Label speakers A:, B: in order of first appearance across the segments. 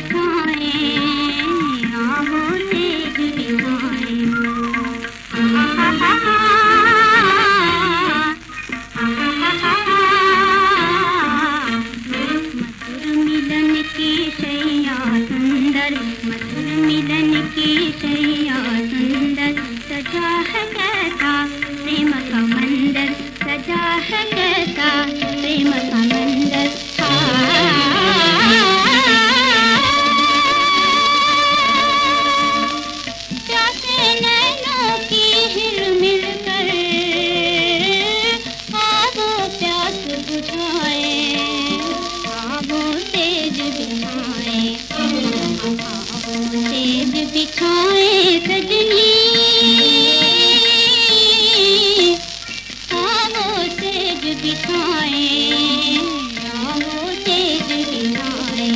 A: देखा रंग दिखाए सजनी। आओ तेज दिखाए आओ तेज दिखाए।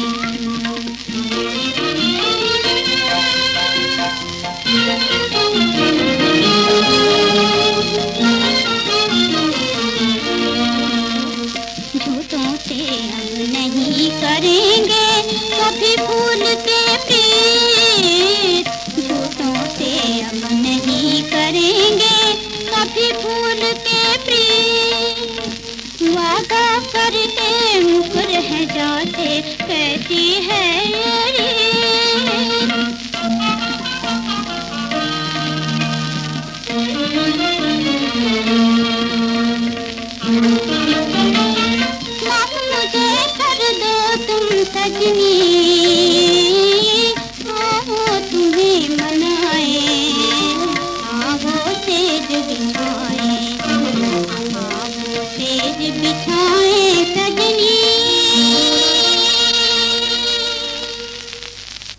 A: से नहीं करेंगे कभी भूल के प्रेम कहती है मुझे कर दो तुम सजनी।